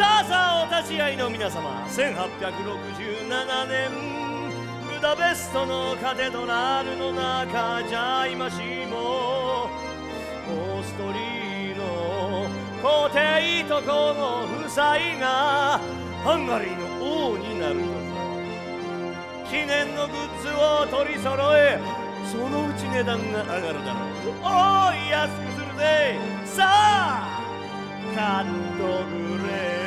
さあさあお立ち会いの皆様。1867年。ブダペストのカテドラルの中じゃいましも。オーストリーの皇帝とこの夫妻がハンガリーの王になるのさ。記念のグッズを取り揃えそのうち値段が上がるだろう。おい安くするぜ。さあ買っとくれ